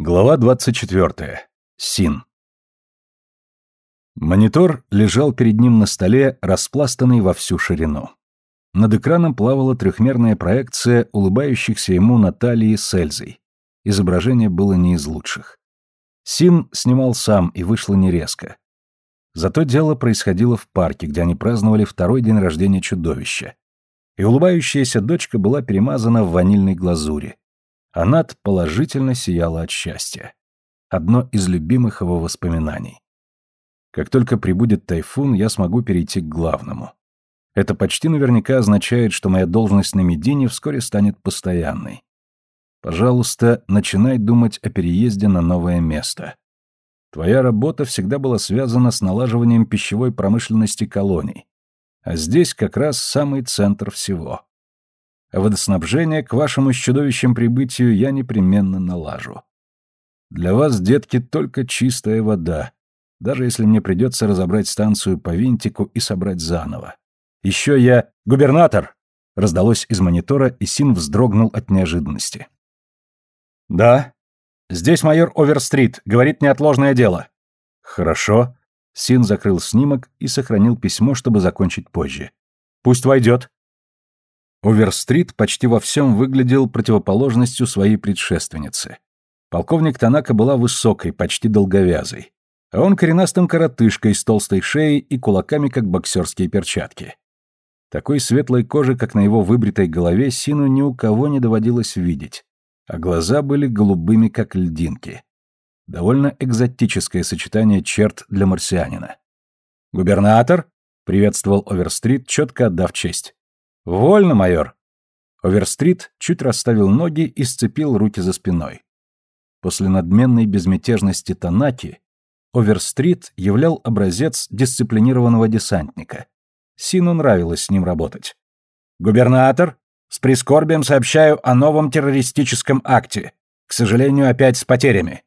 Глава 24. Син. Монитор лежал перед ним на столе, распластанный во всю ширину. Над экраном плавала трехмерная проекция улыбающихся ему Натальи с Эльзой. Изображение было не из лучших. Син снимал сам, и вышло не резко. Зато дело происходило в парке, где они праздновали второй день рождения чудовища. И улыбающаяся дочка была перемазана в ванильной глазури Анат положительно сияла от счастья. Одно из любимых его воспоминаний. Как только прибудет тайфун, я смогу перейти к главному. Это почти наверняка означает, что моя должность на Медине вскоре станет постоянной. Пожалуйста, начинай думать о переезде на новое место. Твоя работа всегда была связана с налаживанием пищевой промышленности колоний. А здесь как раз самый центр всего водоснабжение к вашему с чудовищем прибытию я непременно налажу. Для вас, детки, только чистая вода, даже если мне придется разобрать станцию по винтику и собрать заново. Еще я... Губернатор! Раздалось из монитора, и Син вздрогнул от неожиданности. «Да. Здесь майор Оверстрит. Говорит неотложное дело». «Хорошо». Син закрыл снимок и сохранил письмо, чтобы закончить позже. «Пусть войдет». Оверстрит почти во всем выглядел противоположностью своей предшественницы. Полковник Танака была высокой, почти долговязой, а он коренастым коротышкой с толстой шеей и кулаками, как боксерские перчатки. Такой светлой кожи, как на его выбритой голове, Сину ни у кого не доводилось видеть, а глаза были голубыми, как льдинки. Довольно экзотическое сочетание черт для марсианина. «Губернатор?» — приветствовал Оверстрит, четко отдав честь. «Вольно, майор!» Оверстрит чуть расставил ноги и сцепил руки за спиной. После надменной безмятежности Танаки Оверстрит являл образец дисциплинированного десантника. Сину нравилось с ним работать. «Губернатор, с прискорбием сообщаю о новом террористическом акте. К сожалению, опять с потерями».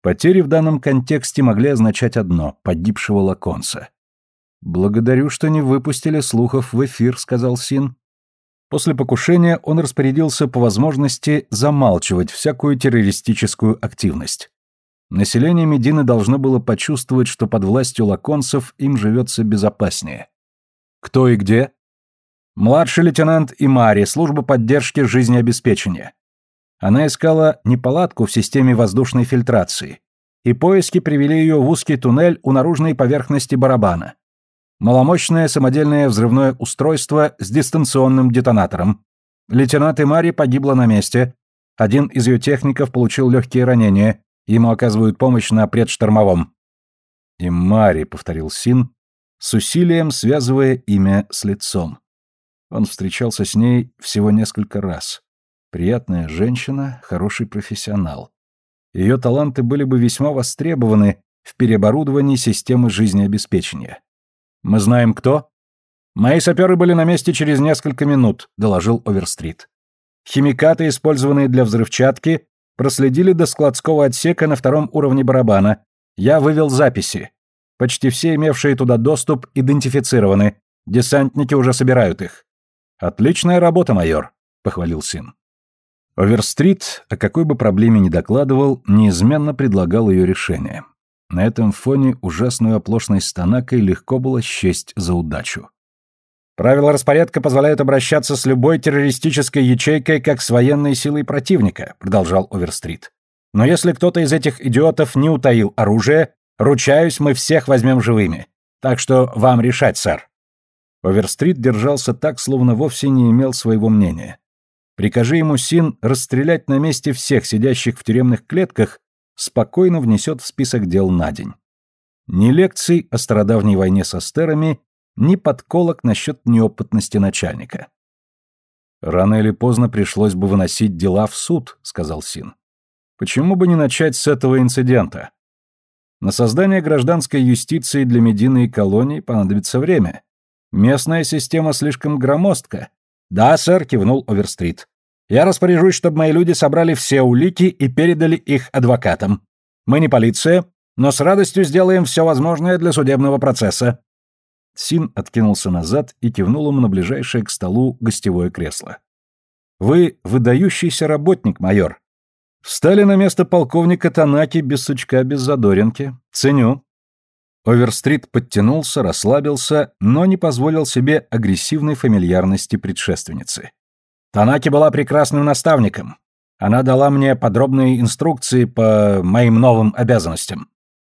Потери в данном контексте могли означать одно — погибшего Лаконса. «Благодарю, что не выпустили слухов в эфир», — сказал Син. После покушения он распорядился по возможности замалчивать всякую террористическую активность. Население Медины должно было почувствовать, что под властью лаконцев им живется безопаснее. Кто и где? Младший лейтенант Имари, служба поддержки жизнеобеспечения. Она искала неполадку в системе воздушной фильтрации, и поиски привели ее в узкий туннель у наружной поверхности барабана. Маломощное самодельное взрывное устройство с дистанционным детонатором. Лейтенант Имари погибла на месте. Один из ее техников получил легкие ранения. Ему оказывают помощь на предштормовом. «Имари», — повторил Син, с усилием связывая имя с лицом. Он встречался с ней всего несколько раз. Приятная женщина, хороший профессионал. Ее таланты были бы весьма востребованы в переоборудовании системы жизнеобеспечения. «Мы знаем, кто?» «Мои саперы были на месте через несколько минут», — доложил Оверстрит. «Химикаты, использованные для взрывчатки, проследили до складского отсека на втором уровне барабана. Я вывел записи. Почти все имевшие туда доступ идентифицированы. Десантники уже собирают их». «Отличная работа, майор», — похвалил Син. Оверстрит, о какой бы проблеме ни докладывал, неизменно предлагал ее решение. На этом фоне ужасную оплошность Станакой легко было счесть за удачу. Правила распорядка позволяют обращаться с любой террористической ячейкой как с военной силой противника, продолжал Оверстрит. Но если кто-то из этих идиотов не утаил оружие, ручаюсь, мы всех возьмем живыми. Так что вам решать, сэр. Оверстрит держался так, словно вовсе не имел своего мнения. Прикажи ему Син расстрелять на месте всех сидящих в тюремных клетках, спокойно внесет в список дел на день. Ни лекций о стародавней войне со стерами, ни подколок насчет неопытности начальника. «Рано или поздно пришлось бы выносить дела в суд», — сказал Син. «Почему бы не начать с этого инцидента? На создание гражданской юстиции для Медины и колоний понадобится время. Местная система слишком громоздка». «Да, сэр», — кивнул Оверстрит. Я распоряжусь, чтобы мои люди собрали все улики и передали их адвокатам. Мы не полиция, но с радостью сделаем все возможное для судебного процесса». Син откинулся назад и кивнул ему на ближайшее к столу гостевое кресло. «Вы выдающийся работник, майор. Встали на место полковника Танаки без сучка, без задоринки. Ценю. Оверстрит подтянулся, расслабился, но не позволил себе агрессивной фамильярности предшественницы. Танаки была прекрасным наставником. Она дала мне подробные инструкции по моим новым обязанностям.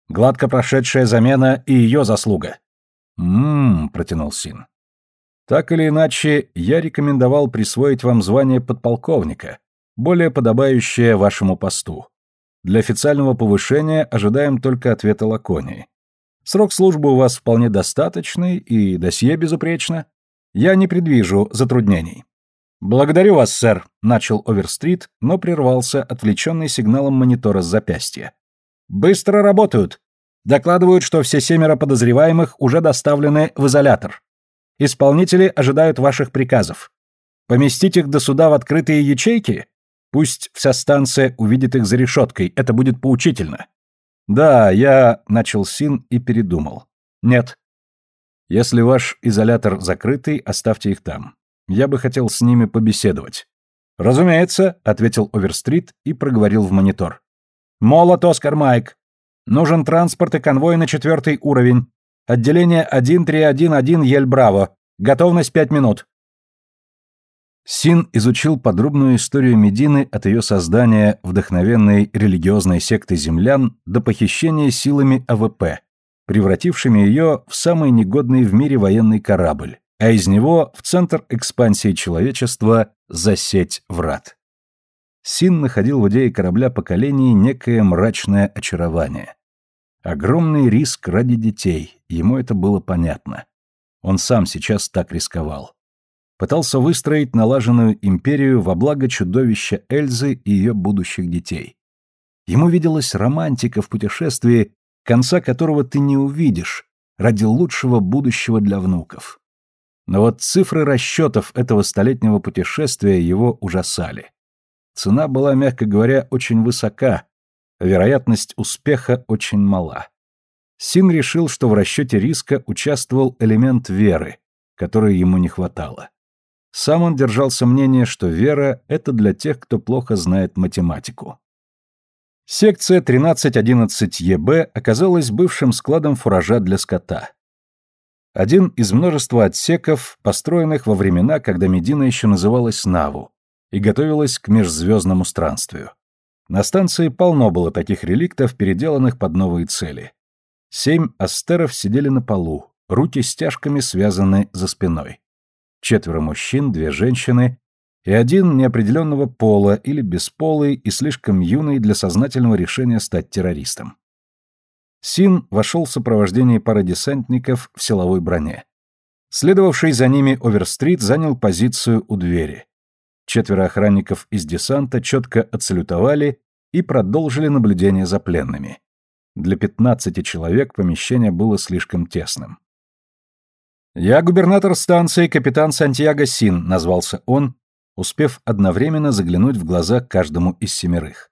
Гладко прошедшая замена и ее заслуга. «М-м-м», протянул Син. «Так или иначе, я рекомендовал присвоить вам звание подполковника, более подобающее вашему посту. Для официального повышения ожидаем только ответа Лаконии. Срок службы у вас вполне достаточный и досье безупречно. Я не предвижу затруднений. Благодарю вас, сэр, начал Оверстрит, но прервался, отвлеченный сигналом монитора с запястья. Быстро работают. Докладывают, что все семеро подозреваемых уже доставлены в изолятор. Исполнители ожидают ваших приказов. Поместить их до суда в открытые ячейки? Пусть вся станция увидит их за решеткой, это будет поучительно. Да, я начал Син и передумал. Нет. Если ваш изолятор закрытый, оставьте их там. Я бы хотел с ними побеседовать. Разумеется, ответил Оверстрит и проговорил в монитор. Молот, Оскар Майк. Нужен транспорт и конвой на четвертый уровень. Отделение 1311 Ель-Браво. Готовность пять минут. Син изучил подробную историю Медины от ее создания вдохновенной религиозной секты землян до похищения силами АВП, превратившими ее в самый негодный в мире военный корабль, а из него в центр экспансии человечества за сеть врат. Син находил в идее корабля поколений некое мрачное очарование. Огромный риск ради детей, ему это было понятно. Он сам сейчас так рисковал. Пытался выстроить налаженную империю во благо чудовища Эльзы и ее будущих детей. Ему виделась романтика в путешествии, конца которого ты не увидишь, ради лучшего будущего для внуков. Но вот цифры расчетов этого столетнего путешествия его ужасали. Цена была, мягко говоря, очень высока, вероятность успеха очень мала. Син решил, что в расчете риска участвовал элемент веры, которой ему не хватало. Сам он держался мнения, что вера — это для тех, кто плохо знает математику. Секция 1311ЕБ оказалась бывшим складом фуража для скота. Один из множества отсеков, построенных во времена, когда Медина еще называлась Наву, и готовилась к межзвездному странствию. На станции полно было таких реликтов, переделанных под новые цели. Семь астеров сидели на полу, руки стяжками связаны за спиной. Четверо мужчин, две женщины и один неопределенного пола или бесполый и слишком юный для сознательного решения стать террористом. Син вошел в сопровождении пары десантников в силовой броне. Следовавший за ними Оверстрит занял позицию у двери. Четверо охранников из десанта четко отсалютовали и продолжили наблюдение за пленными. Для пятнадцати человек помещение было слишком тесным. «Я губернатор станции, капитан Сантьяго Син», — назвался он, успев одновременно заглянуть в глаза каждому из семерых.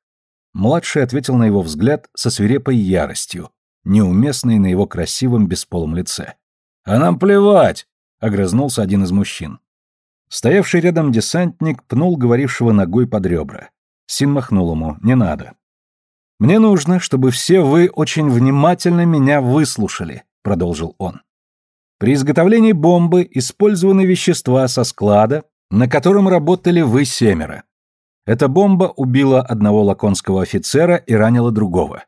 Младший ответил на его взгляд со свирепой яростью, неуместной на его красивом бесполом лице. «А нам плевать!» — огрызнулся один из мужчин. Стоявший рядом десантник пнул говорившего ногой под ребра. Син махнул ему. «Не надо». «Мне нужно, чтобы все вы очень внимательно меня выслушали», — продолжил он. «При изготовлении бомбы использованы вещества со склада, на котором работали вы семеро. Эта бомба убила одного лаконского офицера и ранила другого.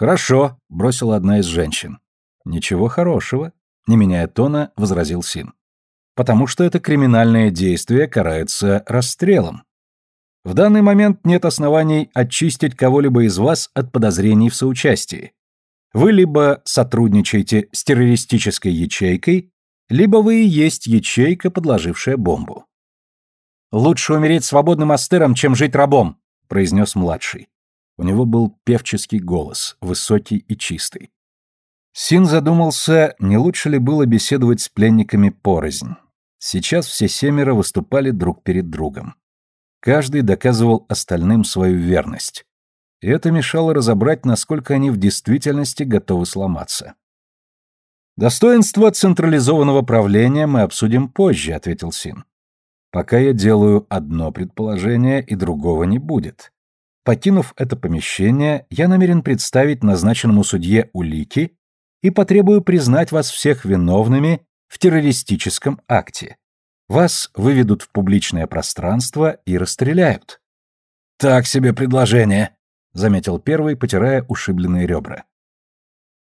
«Хорошо», — бросила одна из женщин. «Ничего хорошего», — не меняя тона, возразил Син потому что это криминальное действие карается расстрелом. В данный момент нет оснований очистить кого-либо из вас от подозрений в соучастии. Вы либо сотрудничаете с террористической ячейкой, либо вы и есть ячейка, подложившая бомбу. «Лучше умереть свободным астером, чем жить рабом», — произнес младший. У него был певческий голос, высокий и чистый. Син задумался, не лучше ли было беседовать с пленниками порознь. Сейчас все семеро выступали друг перед другом. Каждый доказывал остальным свою верность. И это мешало разобрать, насколько они в действительности готовы сломаться. «Достоинство централизованного правления мы обсудим позже», — ответил Син. «Пока я делаю одно предположение, и другого не будет. Покинув это помещение, я намерен представить назначенному судье улики и потребую признать вас всех виновными в террористическом акте. Вас выведут в публичное пространство и расстреляют. Так себе предложение, заметил первый, потирая ушибленные ребра.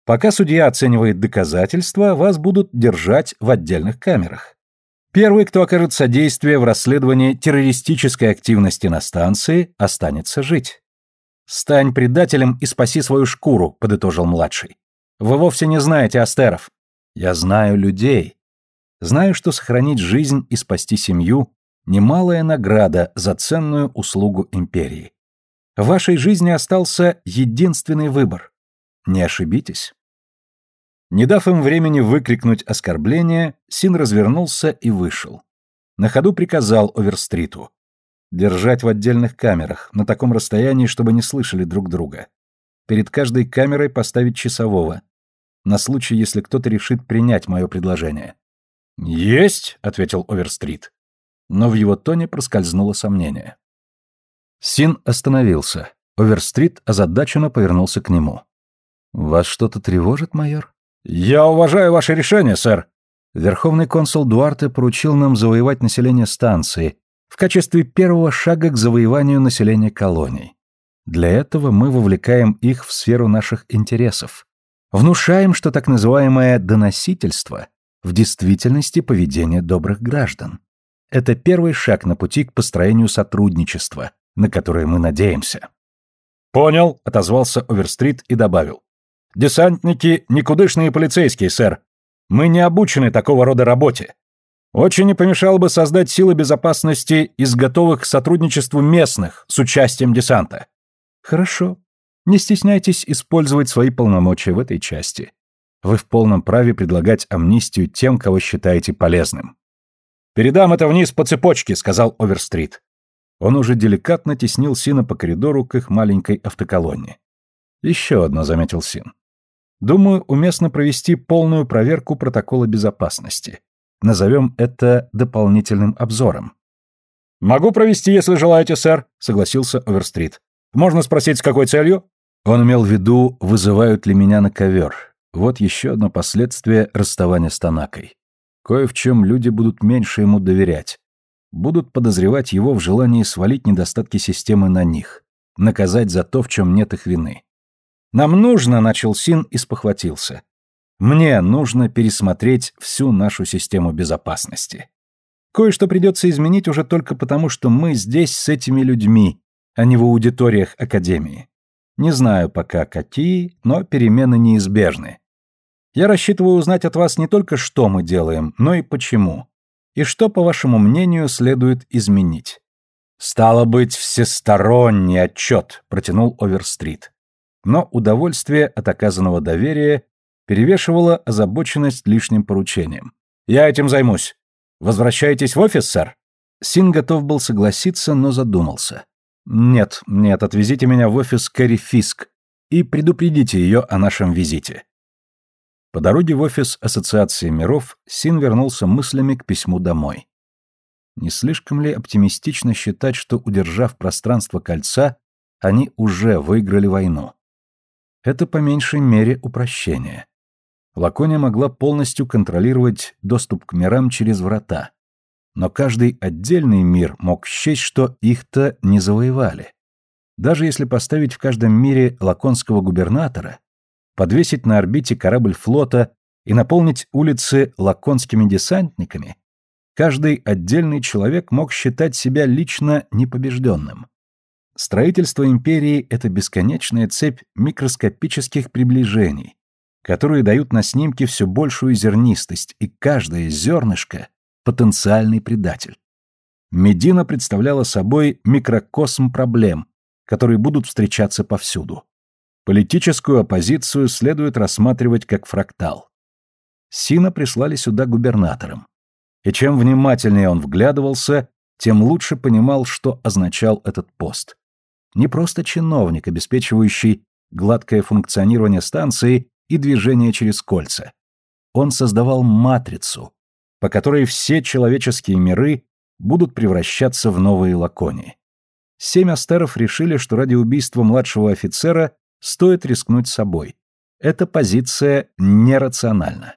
Пока судья оценивает доказательства, вас будут держать в отдельных камерах. Первый, кто окажет содействие в расследовании террористической активности на станции, останется жить. «Стань предателем и спаси свою шкуру», — подытожил младший. «Вы вовсе не знаете астеров. Я знаю людей. Знаю, что сохранить жизнь и спасти семью — немалая награда за ценную услугу империи. В вашей жизни остался единственный выбор. Не ошибитесь». Не дав им времени выкрикнуть оскорбление, Син развернулся и вышел. На ходу приказал Оверстриту. Держать в отдельных камерах, на таком расстоянии, чтобы не слышали друг друга. Перед каждой камерой поставить часового. На случай, если кто-то решит принять мое предложение. «Есть!» — ответил Оверстрит. Но в его тоне проскользнуло сомнение. Син остановился. Оверстрит озадаченно повернулся к нему. «Вас что-то тревожит, майор?» «Я уважаю ваше решение, сэр». Верховный консул Дуарте поручил нам завоевать население станции в качестве первого шага к завоеванию населения колоний. Для этого мы вовлекаем их в сферу наших интересов. Внушаем, что так называемое «доносительство» в действительности поведение добрых граждан. Это первый шаг на пути к построению сотрудничества, на которое мы надеемся. «Понял», — отозвался Оверстрит и добавил. Десантники — никудышные полицейские, сэр. Мы не обучены такого рода работе. Очень не помешало бы создать силы безопасности из готовых к сотрудничеству местных с участием десанта. Хорошо. Не стесняйтесь использовать свои полномочия в этой части. Вы в полном праве предлагать амнистию тем, кого считаете полезным. «Передам это вниз по цепочке», — сказал Оверстрит. Он уже деликатно теснил Сина по коридору к их маленькой автоколонне. «Еще одно», — заметил Син. Думаю, уместно провести полную проверку протокола безопасности. Назовем это дополнительным обзором. «Могу провести, если желаете, сэр», — согласился Оверстрит. «Можно спросить, с какой целью?» Он имел в виду, вызывают ли меня на ковер. Вот еще одно последствие расставания с Танакой. Кое в чем люди будут меньше ему доверять. Будут подозревать его в желании свалить недостатки системы на них. Наказать за то, в чем нет их вины. Нам нужно, начал Син и спохватился. Мне нужно пересмотреть всю нашу систему безопасности. Кое-что придется изменить уже только потому, что мы здесь с этими людьми, а не в аудиториях Академии. Не знаю пока какие, но перемены неизбежны. Я рассчитываю узнать от вас не только, что мы делаем, но и почему. И что, по вашему мнению, следует изменить. «Стало быть, всесторонний отчет», — протянул Оверстрит но удовольствие от оказанного доверия перевешивало озабоченность лишним поручением. «Я этим займусь. Возвращайтесь в офис, сэр?» Син готов был согласиться, но задумался. «Нет, нет, отвезите меня в офис Кэрри Фиск и предупредите ее о нашем визите». По дороге в офис Ассоциации миров Син вернулся мыслями к письму домой. Не слишком ли оптимистично считать, что, удержав пространство кольца, они уже выиграли войну? Это по меньшей мере упрощение. Лакония могла полностью контролировать доступ к мирам через врата. Но каждый отдельный мир мог счесть, что их-то не завоевали. Даже если поставить в каждом мире лаконского губернатора, подвесить на орбите корабль флота и наполнить улицы лаконскими десантниками, каждый отдельный человек мог считать себя лично непобежденным. Строительство империи – это бесконечная цепь микроскопических приближений, которые дают на снимке все большую зернистость, и каждое зернышко – потенциальный предатель. Медина представляла собой микрокосм проблем, которые будут встречаться повсюду. Политическую оппозицию следует рассматривать как фрактал. Сина прислали сюда губернатором. И чем внимательнее он вглядывался, тем лучше понимал, что означал этот пост не просто чиновник, обеспечивающий гладкое функционирование станции и движение через кольца. Он создавал матрицу, по которой все человеческие миры будут превращаться в новые лаконии. Семь астеров решили, что ради убийства младшего офицера стоит рискнуть собой. Эта позиция нерациональна.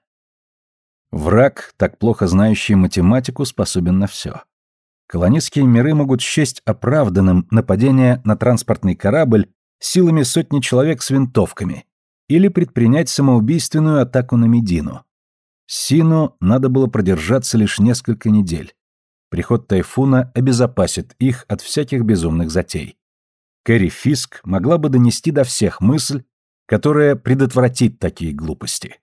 Враг, так плохо знающий математику, способен на все. Колонистские миры могут счесть оправданным нападение на транспортный корабль силами сотни человек с винтовками или предпринять самоубийственную атаку на Медину. Сину надо было продержаться лишь несколько недель. Приход тайфуна обезопасит их от всяких безумных затей. Кэрри Фиск могла бы донести до всех мысль, которая предотвратит такие глупости.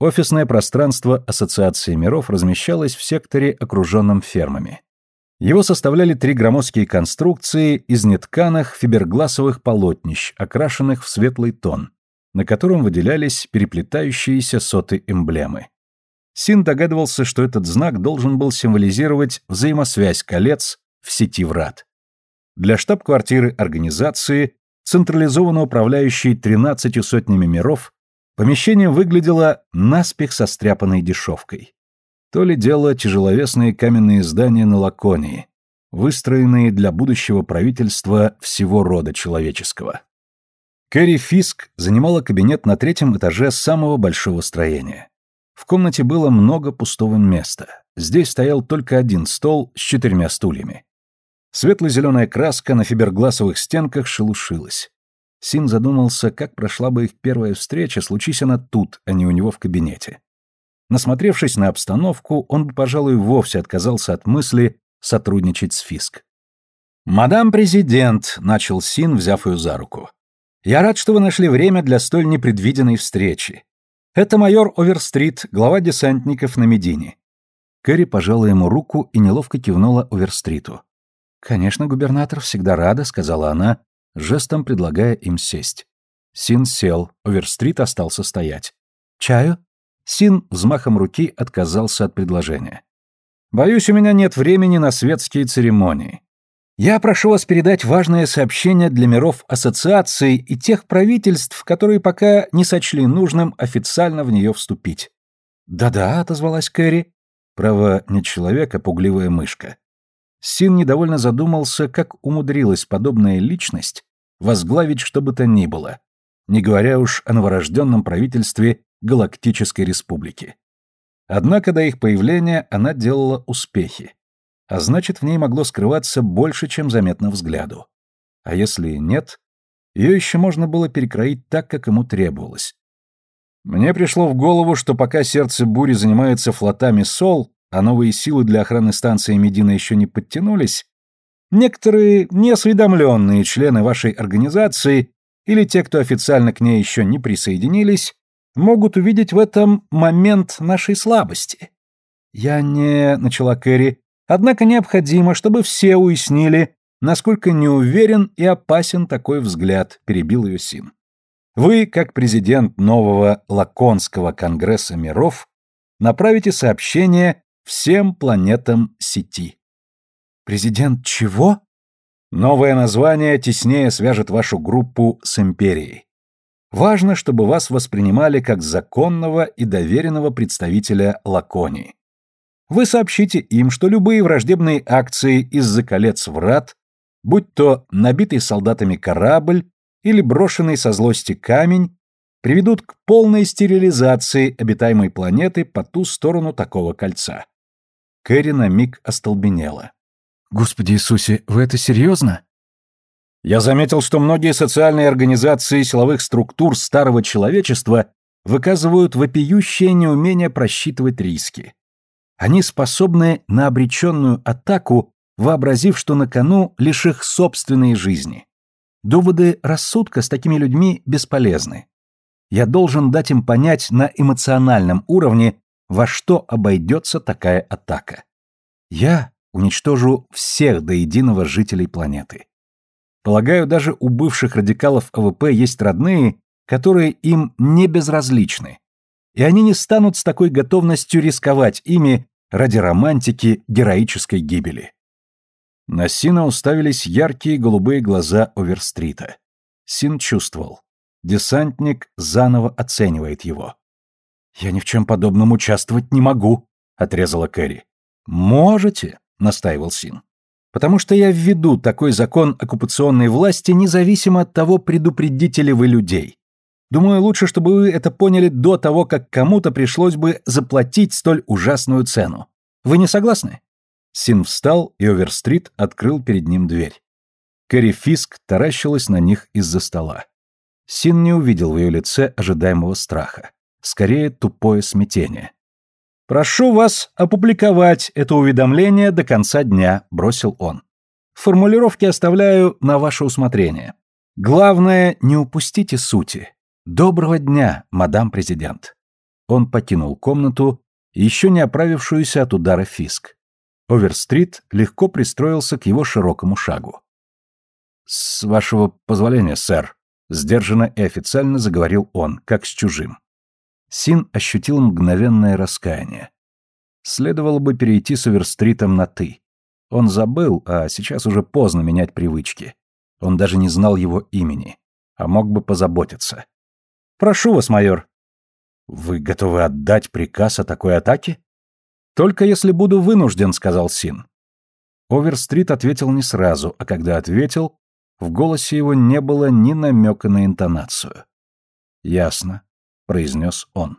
Офисное пространство Ассоциации миров размещалось в секторе, окруженном фермами. Его составляли три громоздкие конструкции из нетканых фибергласовых полотнищ, окрашенных в светлый тон, на котором выделялись переплетающиеся соты эмблемы. Син догадывался, что этот знак должен был символизировать взаимосвязь колец в сети врат. Для штаб-квартиры организации, централизованно управляющей тринадцатью сотнями миров, помещение выглядело наспех состряпанной дешевкой. То ли дело тяжеловесные каменные здания на Лаконии, выстроенные для будущего правительства всего рода человеческого. Кэрри Фиск занимала кабинет на третьем этаже самого большого строения. В комнате было много пустого места. Здесь стоял только один стол с четырьмя стульями. Светло-зеленая краска на фибергласовых стенках шелушилась. Син задумался, как прошла бы их первая встреча, случись она тут, а не у него в кабинете. Насмотревшись на обстановку, он бы, пожалуй, вовсе отказался от мысли сотрудничать с Фиск. «Мадам президент», — начал Син, взяв ее за руку, — «я рад, что вы нашли время для столь непредвиденной встречи. Это майор Оверстрит, глава десантников на Медине. Кэрри пожала ему руку и неловко кивнула Оверстриту. «Конечно, губернатор, всегда рада», — сказала она, жестом предлагая им сесть. Син сел, Оверстрит остался стоять. «Чаю?» Син взмахом руки отказался от предложения. «Боюсь, у меня нет времени на светские церемонии. Я прошу вас передать важное сообщение для миров ассоциации и тех правительств, которые пока не сочли нужным официально в нее вступить. Да-да, отозвалась Кэрри. Право, не человек, а пугливая мышка. Син недовольно задумался, как умудрилась подобная личность возглавить что бы то ни было, не говоря уж о новорожденном правительстве Галактической Республики. Однако до их появления она делала успехи а значит, в ней могло скрываться больше, чем заметно взгляду. А если нет, ее еще можно было перекроить так, как ему требовалось. Мне пришло в голову, что пока сердце бури занимается флотами СОЛ, а новые силы для охраны станции Медина еще не подтянулись, некоторые неосведомленные члены вашей организации или те, кто официально к ней еще не присоединились, могут увидеть в этом момент нашей слабости. «Я не...» — начала Кэрри. Однако необходимо, чтобы все уяснили, насколько неуверен и опасен такой взгляд, перебил ее Син. Вы, как президент нового Лаконского конгресса миров, направите сообщение всем планетам сети. Президент чего? Новое название теснее свяжет вашу группу с империей. Важно, чтобы вас воспринимали как законного и доверенного представителя Лаконии. Вы сообщите им, что любые враждебные акции из-за колец врат, будь то набитый солдатами корабль или брошенный со злости камень, приведут к полной стерилизации обитаемой планеты по ту сторону такого кольца. Кэрри на миг остолбенела. «Господи Иисусе, вы это серьезно?» Я заметил, что многие социальные организации силовых структур старого человечества выказывают вопиющее неумение просчитывать риски. Они способны на обреченную атаку, вообразив, что на кону лишь их собственные жизни. Доводы рассудка с такими людьми бесполезны. Я должен дать им понять на эмоциональном уровне, во что обойдется такая атака. Я уничтожу всех до единого жителей планеты. Полагаю, даже у бывших радикалов АВП есть родные, которые им не безразличны, и они не станут с такой готовностью рисковать ими ради романтики героической гибели. На Сина уставились яркие голубые глаза Оверстрита. Син чувствовал. Десантник заново оценивает его. «Я ни в чем подобном участвовать не могу», — отрезала Кэрри. «Можете», — настаивал Син. Потому что я введу такой закон оккупационной власти независимо от того, предупредите ли вы людей. Думаю, лучше, чтобы вы это поняли до того, как кому-то пришлось бы заплатить столь ужасную цену. Вы не согласны?» Син встал, и Оверстрит открыл перед ним дверь. Кэрри Фиск таращилась на них из-за стола. Син не увидел в ее лице ожидаемого страха. Скорее, тупое смятение. «Прошу вас опубликовать это уведомление до конца дня», — бросил он. «Формулировки оставляю на ваше усмотрение. Главное, не упустите сути. Доброго дня, мадам президент». Он покинул комнату, еще не оправившуюся от удара Фиск. Оверстрит легко пристроился к его широкому шагу. «С вашего позволения, сэр», — сдержанно и официально заговорил он, как с чужим. Син ощутил мгновенное раскаяние. Следовало бы перейти с Оверстритом на «ты». Он забыл, а сейчас уже поздно менять привычки. Он даже не знал его имени, а мог бы позаботиться. «Прошу вас, майор». «Вы готовы отдать приказ о такой атаке?» «Только если буду вынужден», — сказал Син. Оверстрит ответил не сразу, а когда ответил, в голосе его не было ни намека на интонацию. «Ясно», — произнес он.